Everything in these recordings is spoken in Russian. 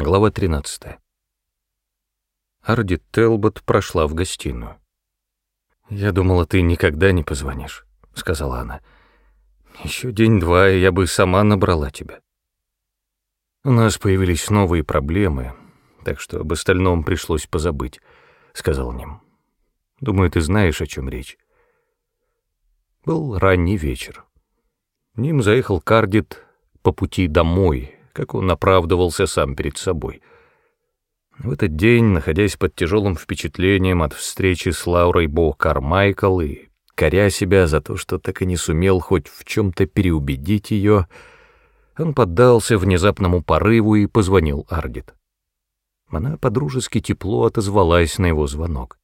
Глава 13. Арди Телбот прошла в гостиную. «Я думала, ты никогда не позвонишь», — сказала она. «Еще день-два, и я бы сама набрала тебя». «У нас появились новые проблемы, так что об остальном пришлось позабыть», — сказал Ним. «Думаю, ты знаешь, о чем речь». Был ранний вечер. Ним заехал к Ардит по пути домой, как он оправдывался сам перед собой. В этот день, находясь под тяжелым впечатлением от встречи с Лаурой Бо Кармайкл и коря себя за то, что так и не сумел хоть в чем-то переубедить ее, он поддался внезапному порыву и позвонил Ардит. Она подружески тепло отозвалась на его звонок.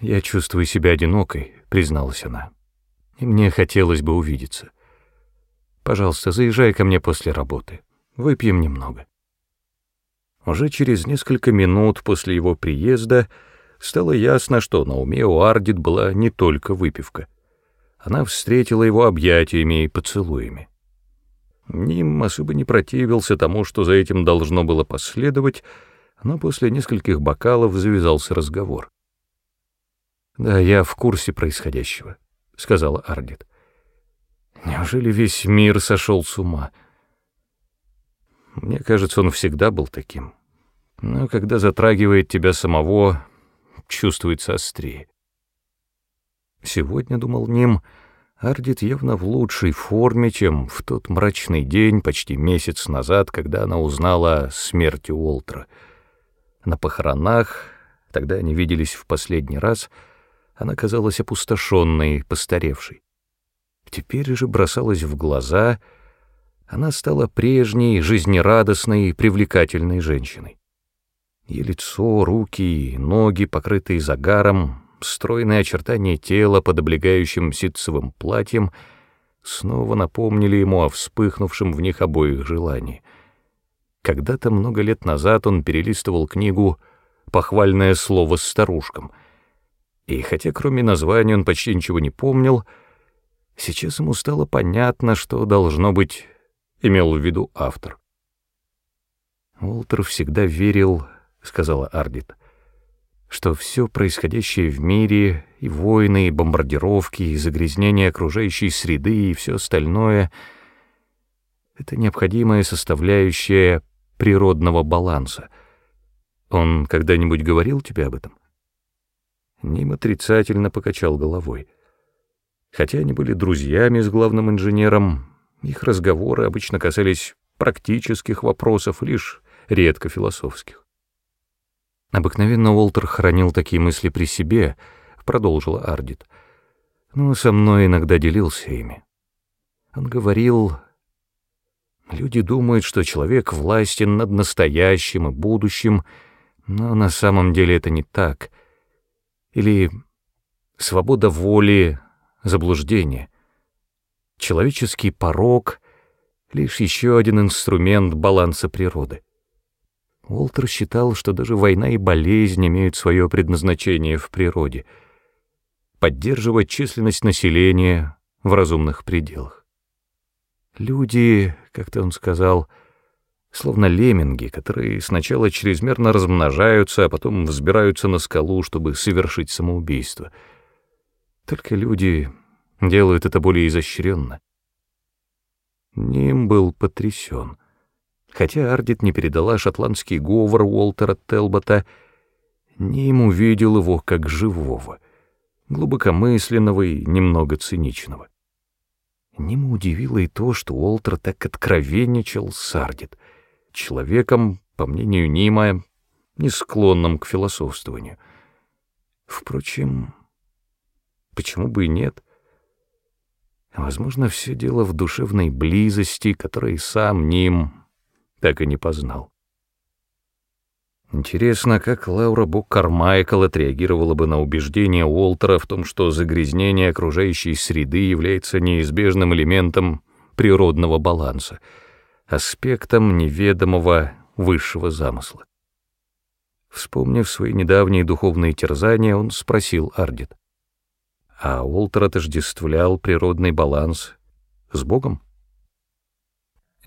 «Я чувствую себя одинокой», — призналась она, — «и мне хотелось бы увидеться. Пожалуйста, заезжай ко мне после работы». Выпьем немного». Уже через несколько минут после его приезда стало ясно, что на уме у Ардит была не только выпивка. Она встретила его объятиями и поцелуями. Ним особо не противился тому, что за этим должно было последовать, но после нескольких бокалов завязался разговор. «Да, я в курсе происходящего», — сказала Ардит. «Неужели весь мир сошел с ума?» Мне кажется, он всегда был таким. Но когда затрагивает тебя самого, чувствуется острее. Сегодня, думал Ним, Ардит явно в лучшей форме, чем в тот мрачный день, почти месяц назад, когда она узнала о смерти Уолтера. На похоронах, тогда они виделись в последний раз, она казалась опустошенной, постаревшей. Теперь же бросалась в глаза — она стала прежней, жизнерадостной и привлекательной женщиной. Ее лицо, руки ноги, покрытые загаром, стройные очертания тела под облегающим ситцевым платьем, снова напомнили ему о вспыхнувшем в них обоих желании. Когда-то много лет назад он перелистывал книгу «Похвальное слово старушкам», и хотя кроме названия он почти ничего не помнил, сейчас ему стало понятно, что должно быть имел в виду автор. Уолтер всегда верил, сказала Ардит, что все происходящее в мире, и войны, и бомбардировки, и загрязнение окружающей среды, и все остальное — это необходимая составляющая природного баланса. Он когда-нибудь говорил тебе об этом? Ним отрицательно покачал головой. Хотя они были друзьями с главным инженером, их разговоры обычно касались практических вопросов, лишь редко философских. Обыкновенно Уолтер хранил такие мысли при себе, продолжила Ардит, но со мной иногда делился ими. Он говорил, люди думают, что человек властен над настоящим и будущим, но на самом деле это не так. Или свобода воли — заблуждение. Человеческий порог — лишь еще один инструмент баланса природы. Уолтер считал, что даже война и болезнь имеют свое предназначение в природе — поддерживать численность населения в разумных пределах. Люди, как-то он сказал, словно лемминги, которые сначала чрезмерно размножаются, а потом взбираются на скалу, чтобы совершить самоубийство. Только люди делают это более изощренно. Ним был потрясен. Хотя Ардит не передала шотландский говор Уолтера Телбота, Ним увидел его как живого, глубокомысленного и немного циничного. Ниму удивило и то, что Уолтер так откровенничал с Ардит, человеком, по мнению Нима, не склонным к философствованию. Впрочем, почему бы и нет? Возможно, все дело в душевной близости, которой сам Ним так и не познал. Интересно, как Лаура Бук Кармайкл отреагировала бы на убеждение Уолтера в том, что загрязнение окружающей среды является неизбежным элементом природного баланса, аспектом неведомого высшего замысла. Вспомнив свои недавние духовные терзания, он спросил Ардит а Уолтер отождествлял природный баланс с Богом?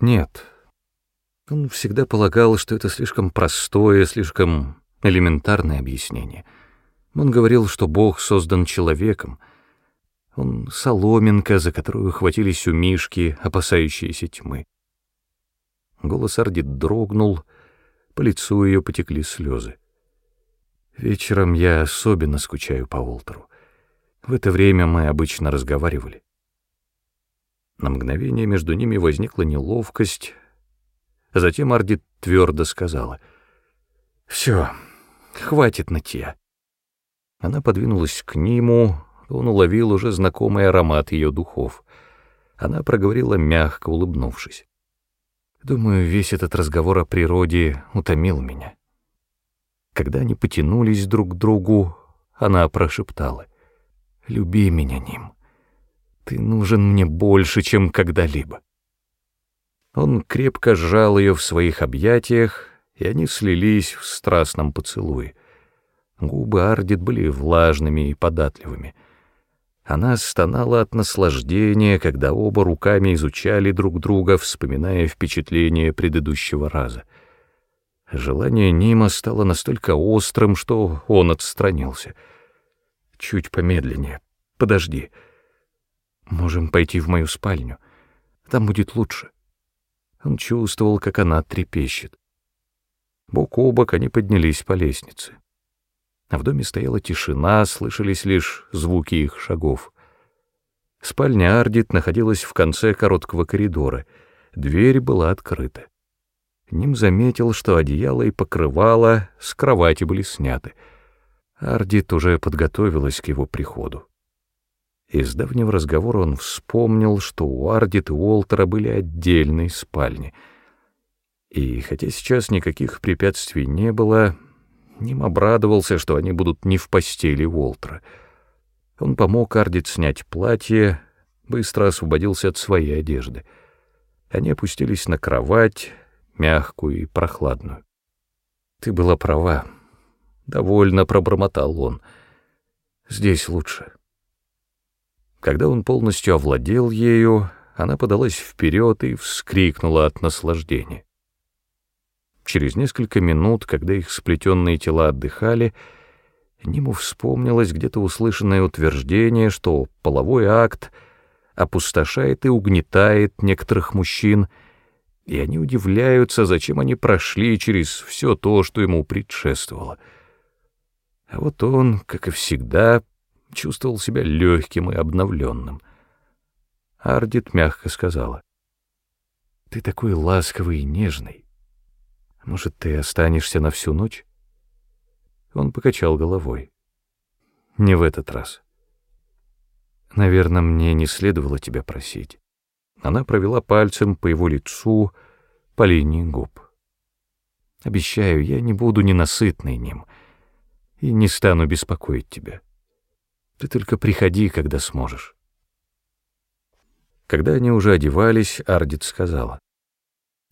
Нет. Он всегда полагал, что это слишком простое, слишком элементарное объяснение. Он говорил, что Бог создан человеком. Он соломинка, за которую хватились у Мишки, опасающиеся тьмы. Голос Ардит дрогнул, по лицу ее потекли слезы. Вечером я особенно скучаю по Уолтеру. В это время мы обычно разговаривали. На мгновение между ними возникла неловкость, затем Ардит твердо сказала, «Все, хватит нытья». Она подвинулась к нему, он уловил уже знакомый аромат ее духов. Она проговорила мягко, улыбнувшись. Думаю, весь этот разговор о природе утомил меня. Когда они потянулись друг к другу, она прошептала, «Люби меня, Ним. Ты нужен мне больше, чем когда-либо». Он крепко сжал ее в своих объятиях, и они слились в страстном поцелуе. Губы Ардит были влажными и податливыми — она стонала от наслаждения, когда оба руками изучали друг друга, вспоминая впечатления предыдущего раза. Желание Нима стало настолько острым, что он отстранился. «Чуть помедленнее. Подожди. Можем пойти в мою спальню. Там будет лучше». Он чувствовал, как она трепещет. Бок о бок они поднялись по лестнице а в доме стояла тишина, слышались лишь звуки их шагов. Спальня Ардит находилась в конце короткого коридора, дверь была открыта. Ним заметил, что одеяло и покрывало с кровати были сняты. Ардит уже подготовилась к его приходу. Из давнего разговора он вспомнил, что у Ардит и Уолтера были отдельные спальни. И хотя сейчас никаких препятствий не было, Ним обрадовался, что они будут не в постели Уолтера. Он помог Ардит снять платье, быстро освободился от своей одежды. Они опустились на кровать, мягкую и прохладную. «Ты была права», — довольно пробормотал он. «Здесь лучше». Когда он полностью овладел ею, она подалась вперед и вскрикнула от наслаждения. Через несколько минут, когда их сплетенные тела отдыхали, Ниму вспомнилось где-то услышанное утверждение, что половой акт опустошает и угнетает некоторых мужчин, и они удивляются, зачем они прошли через все то, что ему предшествовало. А вот он, как и всегда, чувствовал себя легким и обновленным. Ардит мягко сказала, «Ты такой ласковый и нежный. Может, ты останешься на всю ночь? Он покачал головой. Не в этот раз. Наверное, мне не следовало тебя просить. Она провела пальцем по его лицу, по линии губ. Обещаю, я не буду ненасытной ним и не стану беспокоить тебя. Ты только приходи, когда сможешь. Когда они уже одевались, Ардит сказала.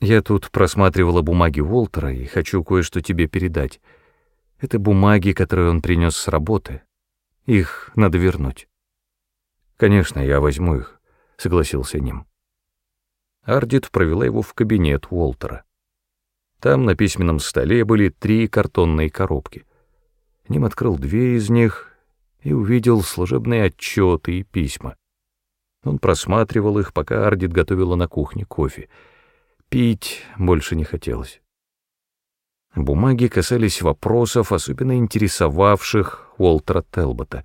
Я тут просматривала бумаги Уолтера и хочу кое-что тебе передать. Это бумаги, которые он принес с работы. Их надо вернуть. Конечно, я возьму их, согласился Ним. Ардит провела его в кабинет Уолтера. Там на письменном столе были три картонные коробки. Ним открыл две из них и увидел служебные отчеты и письма. Он просматривал их, пока Ардит готовила на кухне кофе — Пить больше не хотелось. Бумаги касались вопросов, особенно интересовавших Уолтера Телбота.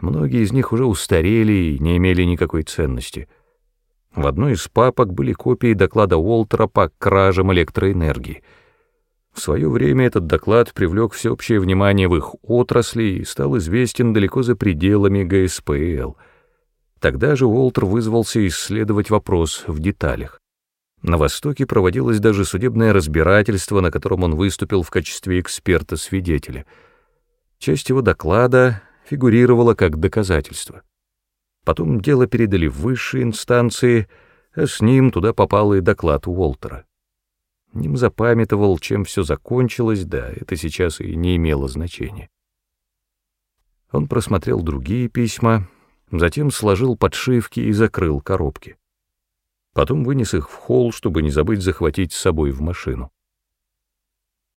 Многие из них уже устарели и не имели никакой ценности. В одной из папок были копии доклада Уолтера по кражам электроэнергии. В свое время этот доклад привлек всеобщее внимание в их отрасли и стал известен далеко за пределами ГСПЛ. Тогда же Уолтер вызвался исследовать вопрос в деталях. На Востоке проводилось даже судебное разбирательство, на котором он выступил в качестве эксперта-свидетеля. Часть его доклада фигурировала как доказательство. Потом дело передали в высшие инстанции, а с ним туда попал и доклад Уолтера. Ним запамятовал, чем все закончилось, да, это сейчас и не имело значения. Он просмотрел другие письма, затем сложил подшивки и закрыл коробки. Потом вынес их в холл, чтобы не забыть захватить с собой в машину.